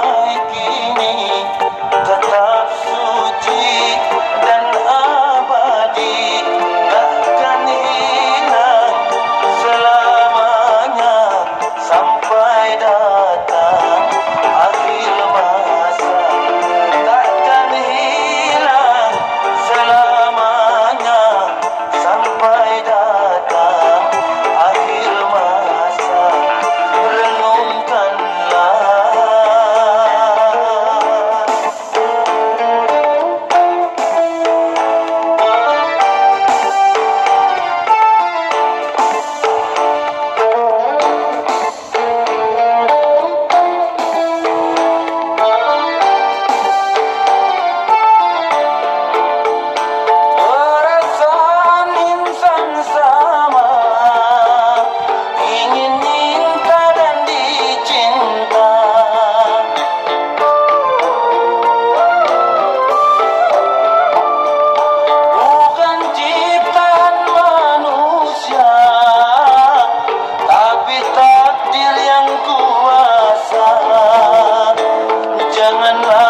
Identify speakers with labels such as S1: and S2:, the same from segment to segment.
S1: vai janganlah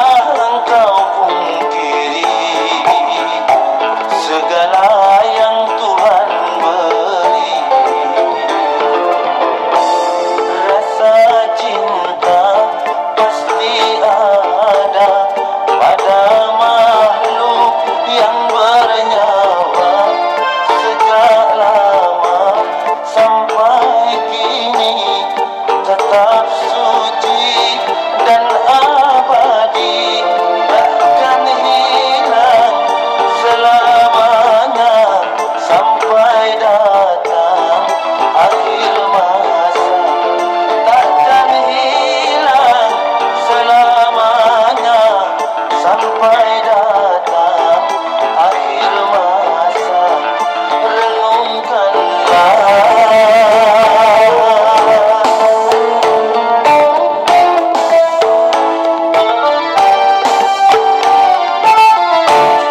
S1: all right